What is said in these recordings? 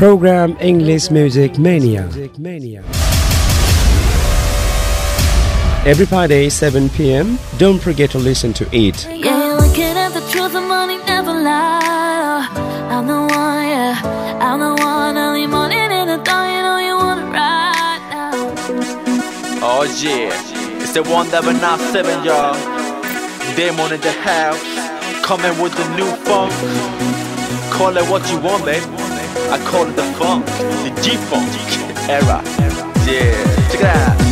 program English Music Mania. Every Friday, 7 p.m. Don't forget to listen to it. Yeah, looking at the truth, the money never lie. I'm the one, yeah. I'm the one, early morning in the dawn, you know you want it right now. Oh yeah, it's the one that we're not seven, y'all. Demon in the house, coming with the new funk. Call it what you want, babe. I call it the funk, the defunct era. Yeah, check it out.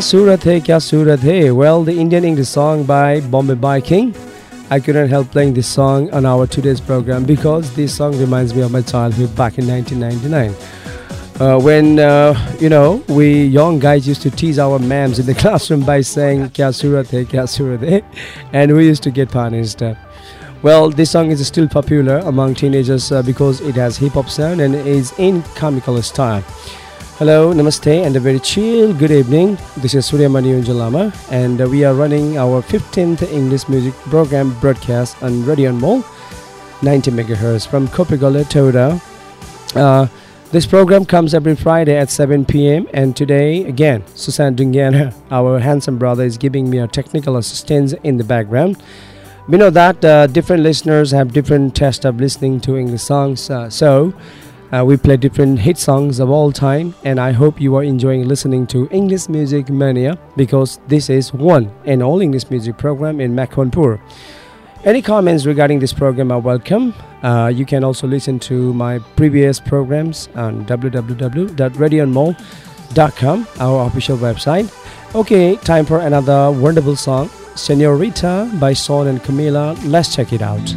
Kya Surat Hai, Kya Surat Hai. Well, the Indian English song by Bombay Vikings. I couldn't help playing this song on our today's program because this song reminds me of my childhood back in 1999. Uh, when, uh, you know, we young guys used to tease our mams in the classroom by saying Kya Surat Hai, Kya Surat Hai. And we used to get punished. Well, this song is still popular among teenagers uh, because it has hip hop sound and is in comical style. Hello, namaste, and a very chill good evening. This is Surya Mani Unjalama, and uh, we are running our 15th English music program broadcast on Radio Anmol, 90 megahertz from Kopigala, Toda. Uh, this program comes every Friday at 7 p.m. And today, again, Susan Dungiana, our handsome brother, is giving me a technical assistance in the background. We know that uh, different listeners have different taste of listening to English songs, uh, so uh, we play different hit songs of all time, and I hope you are enjoying listening to English Music Mania because this is one and all English music program in Makawanpur. Any comments regarding this program are welcome. Uh, you can also listen to my previous programs on www.radioanmol.com, our official website. Okay, time for another wonderful song, Senorita by Shawn and Camila. Let's check it out.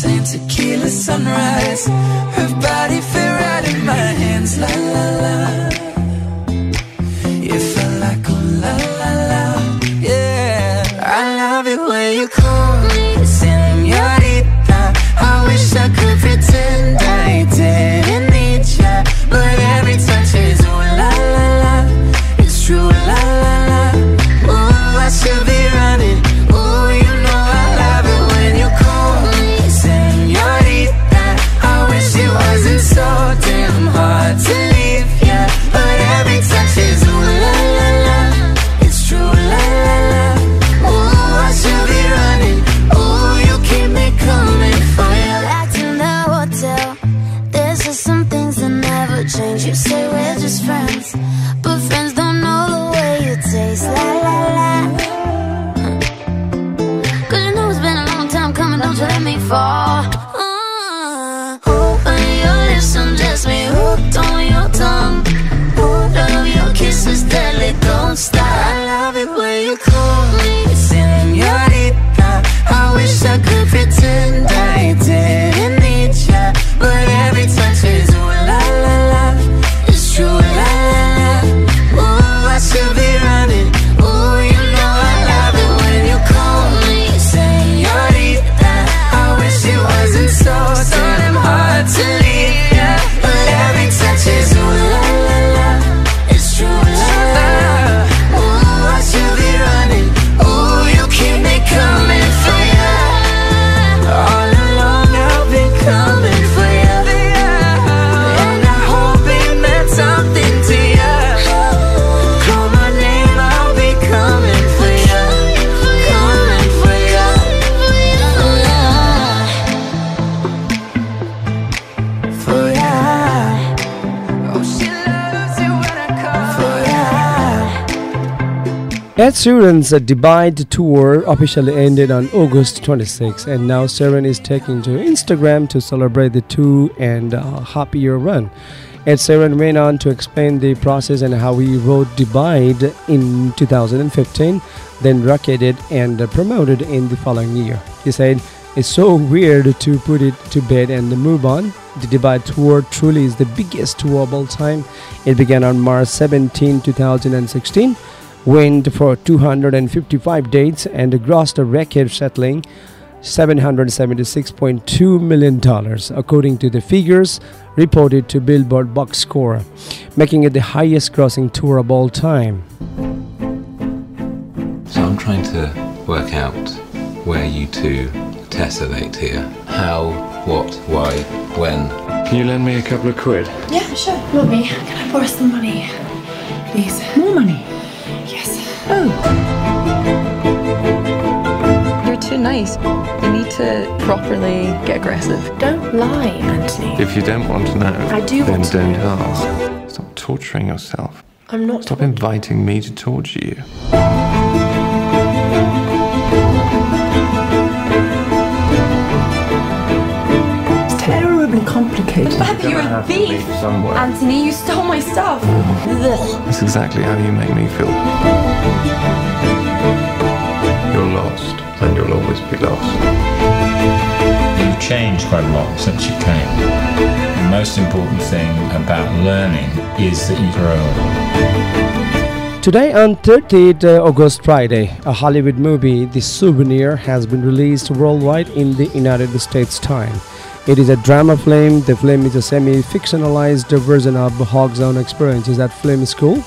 Same tequila sunrise. Her body fit right in my hands, la la we're just friends. But friends don't know the way you taste La la la. Cause you know it's been a long time coming Don't you let me fall? Uh, your lips me hooked on your tongue. Of your kisses deadly Don't stop. Ed Sheeran's uh, Divide tour officially ended on August 26, and now Sheeran is taking to Instagram to celebrate the two and uh, year run. Ed Sheeran went on to explain the process and how he wrote Divide in 2015, then rocketed and promoted in the following year. He said, It's so weird to put it to bed and move on. The Divide tour truly is the biggest tour of all time. It began on March 17, 2016 went for 255 dates and grossed a record settling $776.2 million, according to the figures reported to Billboard Box Score, making it the highest grossing tour of all time. So I'm trying to work out where you two tessellate here. How, what, why, when. Can you lend me a couple of quid? Yeah, sure. Not me. Can I borrow some money? Please. More money. Yes. You're too nice. You need to properly get aggressive. Don't lie, Anthony. If you don't want to know, I do then want to don't know. ask. Stop torturing yourself. I'm not. Stop inviting me to torture you. It's terribly complicated. Beth, you're a thief. Somewhere. Anthony, you stole my stuff. That's exactly how you make me feel. Lost, and you'll always be lost. You've changed quite a lot since you came. The most important thing about learning is that you grow. Today, on 30th uh, August Friday, a Hollywood movie, The Souvenir, has been released worldwide in the United States time. It is a drama film. The film is a semi-fictionalized version of Hogg's own experiences at film school.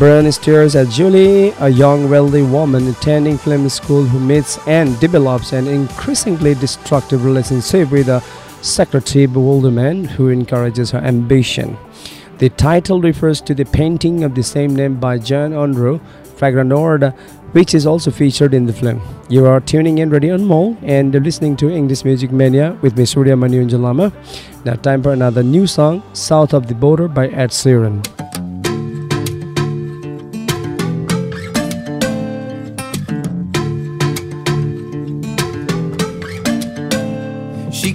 Brian stars at Julie, a young wealthy woman attending film school who meets and develops an increasingly destructive relationship with a older man who encourages her ambition. The title refers to the painting of the same name by John Unruh Fragrant which is also featured in the film. You are tuning in Radio Anmol and listening to English Music Mania with me Surya Manunjalama. Now time for another new song, South of the Border by Ed Sheeran.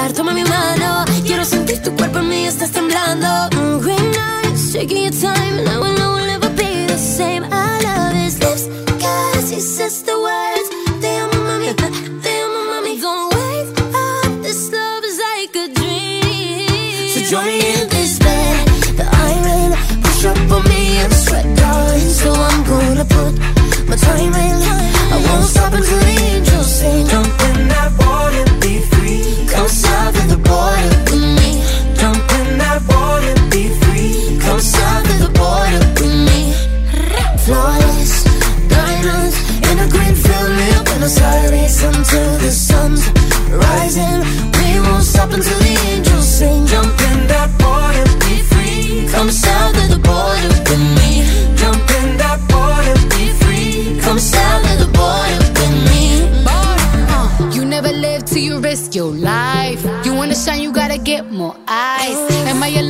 bailar, toma mi mano. Quiero sentir tu cuerpo en mí, estás temblando. Mm, green eyes, your time, and I know we'll never be the same. I love his lips, cause he says the words. Te amo, mami, te amo, mami. Don't wake up, this love is like a dream. So join me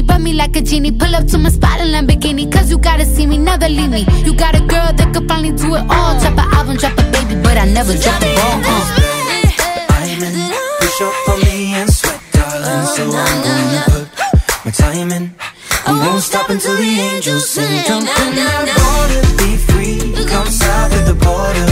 me, rub me like a genie. Pull up to my spot in Lamborghini, cause you gotta see me, never leave me. You got a girl that could finally do it all. Drop an album, drop a baby, but I never drop a ball. Uh. Diamond, push up on me and sweat, darling. So I'm gonna put my time in. I won't stop until the angels sing. Jump in that water, be free. Come south of the border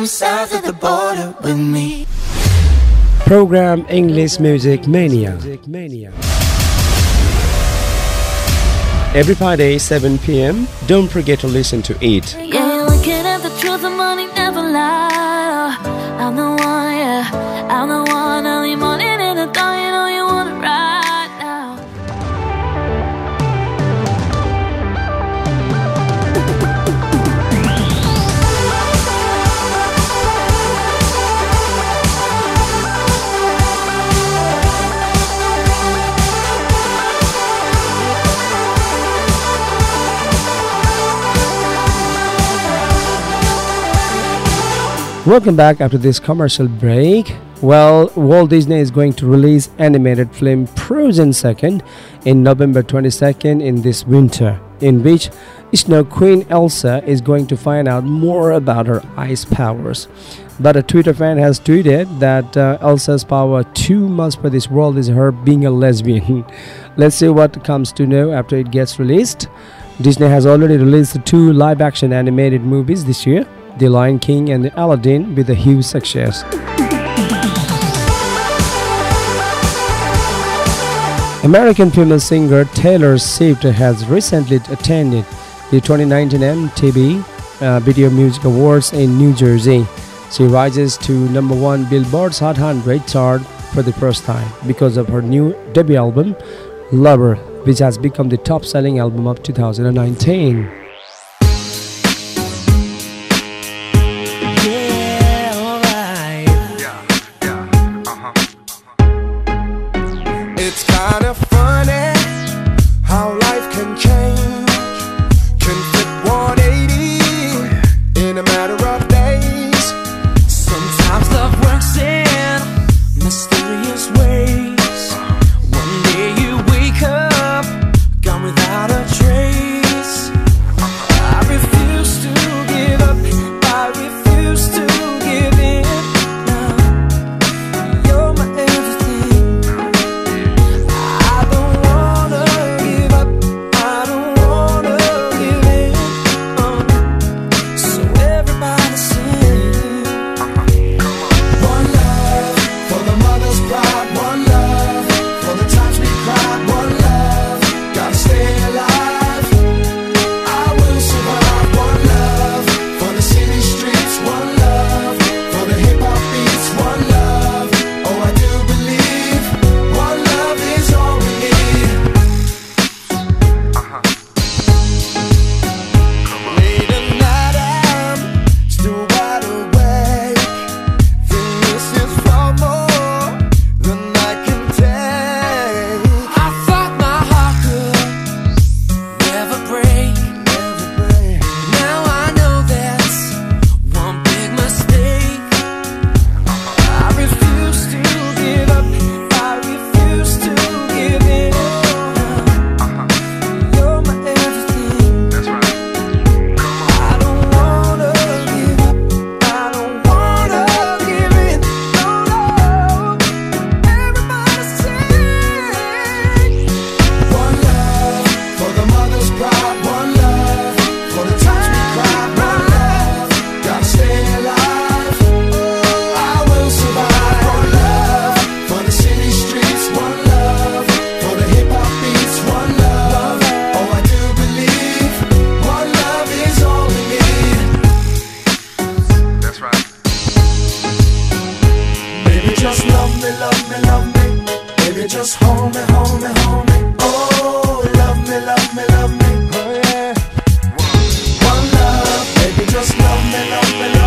Come south of the border with me. Program English Music Mania. Every Friday, 7 p.m. Don't forget to listen to it. Yeah, you're looking at the truth and money never lie. I'm the one, yeah. I'm the one Welcome back after this commercial break. Well, Walt Disney is going to release animated film Frozen Second in November 22nd in this winter, in which Snow Queen Elsa is going to find out more about her ice powers. But a Twitter fan has tweeted that uh, Elsa's power too much for this world is her being a lesbian. Let's see what comes to know after it gets released. Disney has already released two live action animated movies this year The Lion King and Aladdin with a huge success. American female singer Taylor Swift has recently attended the 2019 MTV uh, Video Music Awards in New Jersey. She rises to number one Billboard's Hot 100 chart for the first time because of her new debut album, Lover, which has become the top selling album of 2019. Love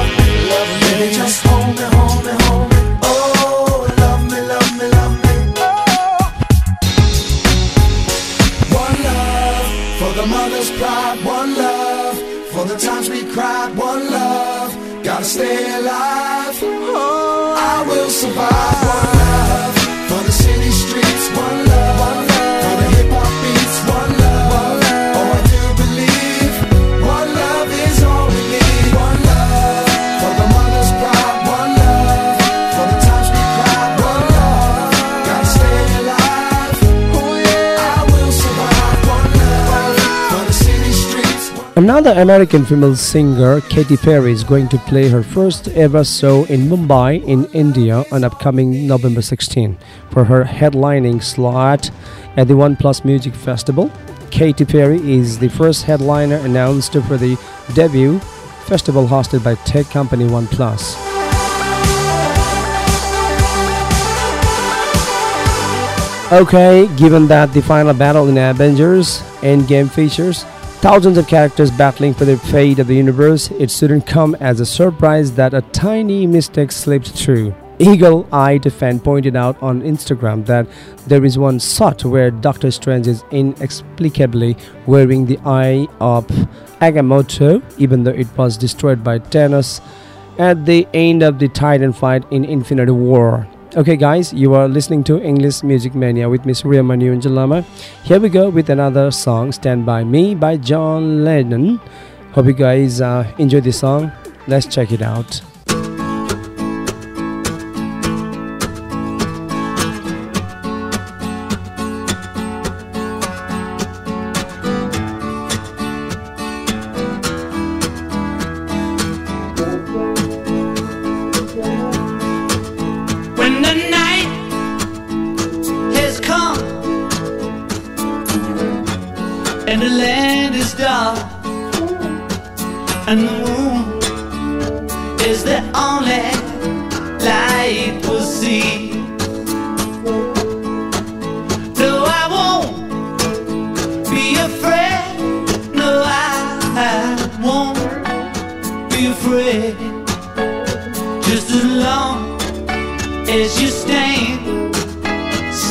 Another American female singer, Katy Perry, is going to play her first ever show in Mumbai, in India, on upcoming November 16 for her headlining slot at the OnePlus Music Festival. Katy Perry is the first headliner announced for the debut festival hosted by tech company OnePlus. Okay, given that the final battle in Avengers Endgame features thousands of characters battling for the fate of the universe, it shouldn't come as a surprise that a tiny mistake slipped through. Eagle eyed fan pointed out on Instagram that there is one shot where Doctor Strange is inexplicably wearing the eye of Agamotto, even though it was destroyed by Thanos at the end of the Titan fight in Infinity War. Okay, guys, you are listening to English Music Mania with Miss Ria Manu and Jalama. Here we go with another song, Stand By Me by John Lennon. Hope you guys uh, enjoy this song. Let's check it out.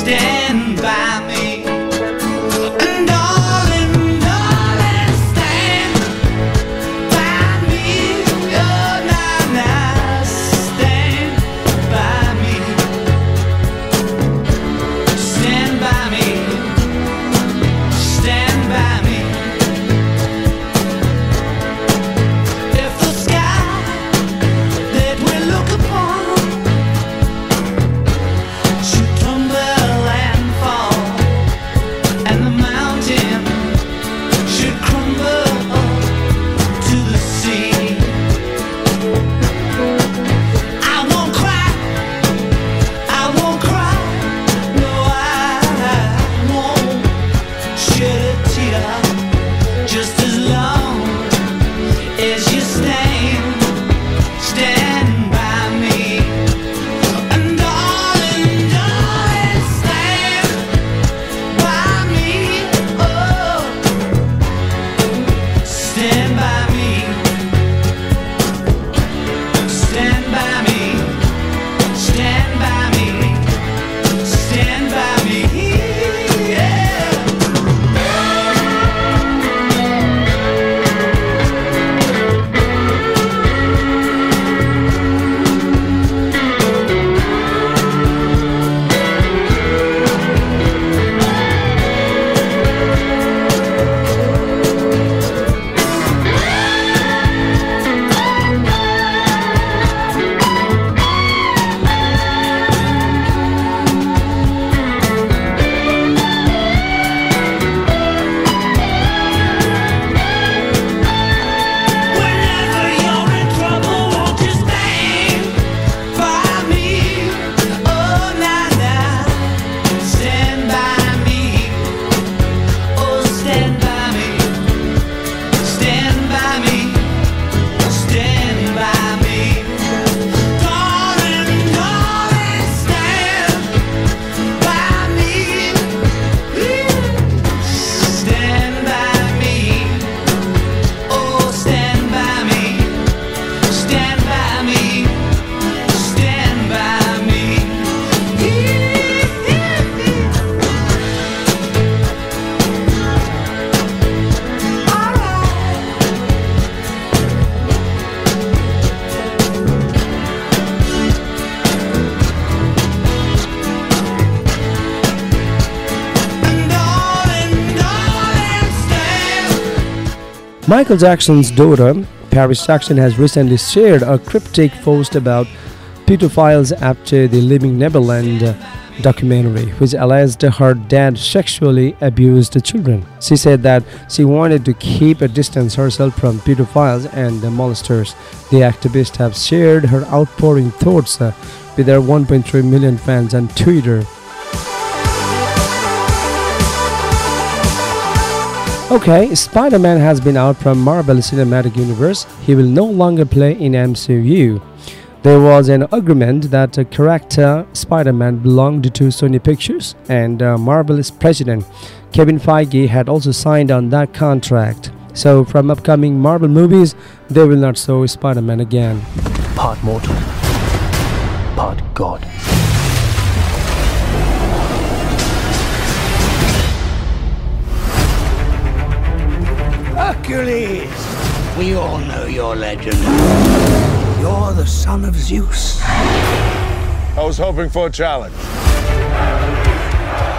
Stand by me. Just you stay. Michael Jackson's daughter, Paris Jackson, has recently shared a cryptic post about pedophiles after the Leaving Neverland documentary, which alleged her dad sexually abused the children. She said that she wanted to keep a distance herself from pedophiles and the molesters. The activist has shared her outpouring thoughts uh, with her 1.3 million fans on Twitter. Okay, Spider Man has been out from Marvel Cinematic Universe. He will no longer play in MCU. There was an agreement that the character Spider Man belonged to Sony Pictures, and uh, Marvel's president Kevin Feige had also signed on that contract. So, from upcoming Marvel movies, they will not show Spider Man again. Part mortal, part god. Hercules! We all know your legend. You're the son of Zeus. I was hoping for a challenge.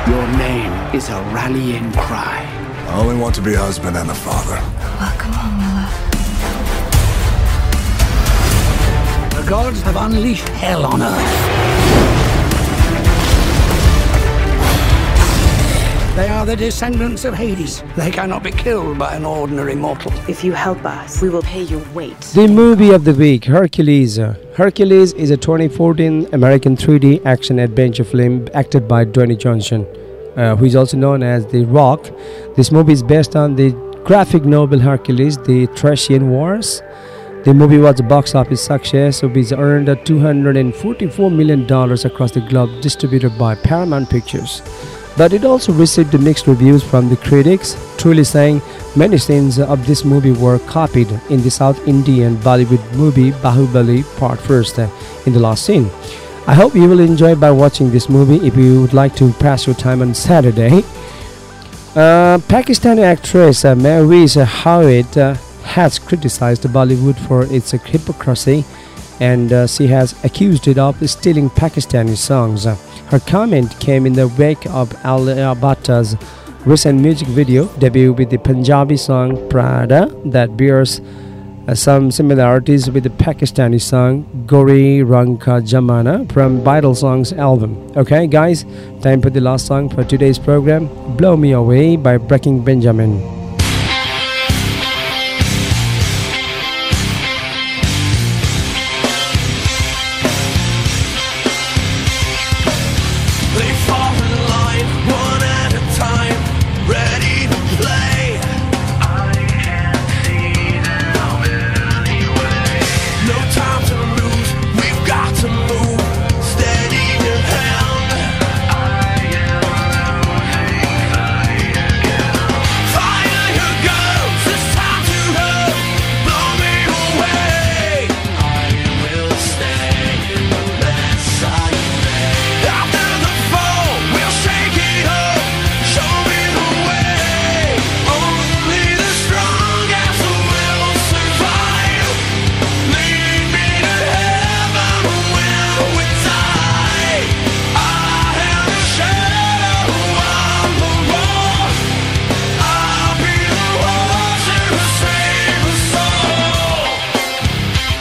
Your name is a rallying cry. I only want to be a husband and a father. Ah, Welcome home, my love. The gods have unleashed hell on earth. They are the descendants of Hades. They cannot be killed by an ordinary mortal. If you help us, we will pay your weight. The movie of the week, Hercules. Hercules is a 2014 American 3D action adventure film acted by Dwayne Johnson, uh, who is also known as The Rock. This movie is based on the graphic novel Hercules, The Thracian Wars. The movie was a box office success, which earned $244 million across the globe, distributed by Paramount Pictures. But it also received mixed reviews from the critics, truly saying many scenes of this movie were copied in the South Indian Bollywood movie Bahubali Part First uh, in the last scene. I hope you will enjoy by watching this movie if you would like to pass your time on Saturday. Uh, Pakistani actress uh, Maryse Hawit uh, has criticized Bollywood for its hypocrisy and uh, she has accused it of stealing Pakistani songs. Her comment came in the wake of Alia Bhatta's recent music video debut with the Punjabi song Prada that bears uh, some similarities with the Pakistani song Gori Ranka Jamana from Vital Signs album. Okay, guys, time for the last song for today's program Blow Me Away by Breaking Benjamin.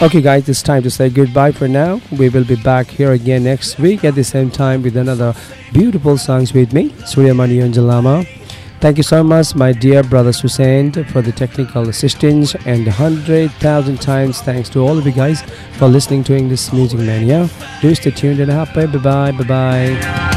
Okay, guys, it's time to say goodbye for now. We will be back here again next week at the same time with another beautiful songs with me, Suryamani Anjalama. Thank you so much, my dear brother Susain, for the technical assistance, and hundred thousand times thanks to all of you guys for listening to English Music Mania. Do stay tuned and happy. Bye bye. Bye bye.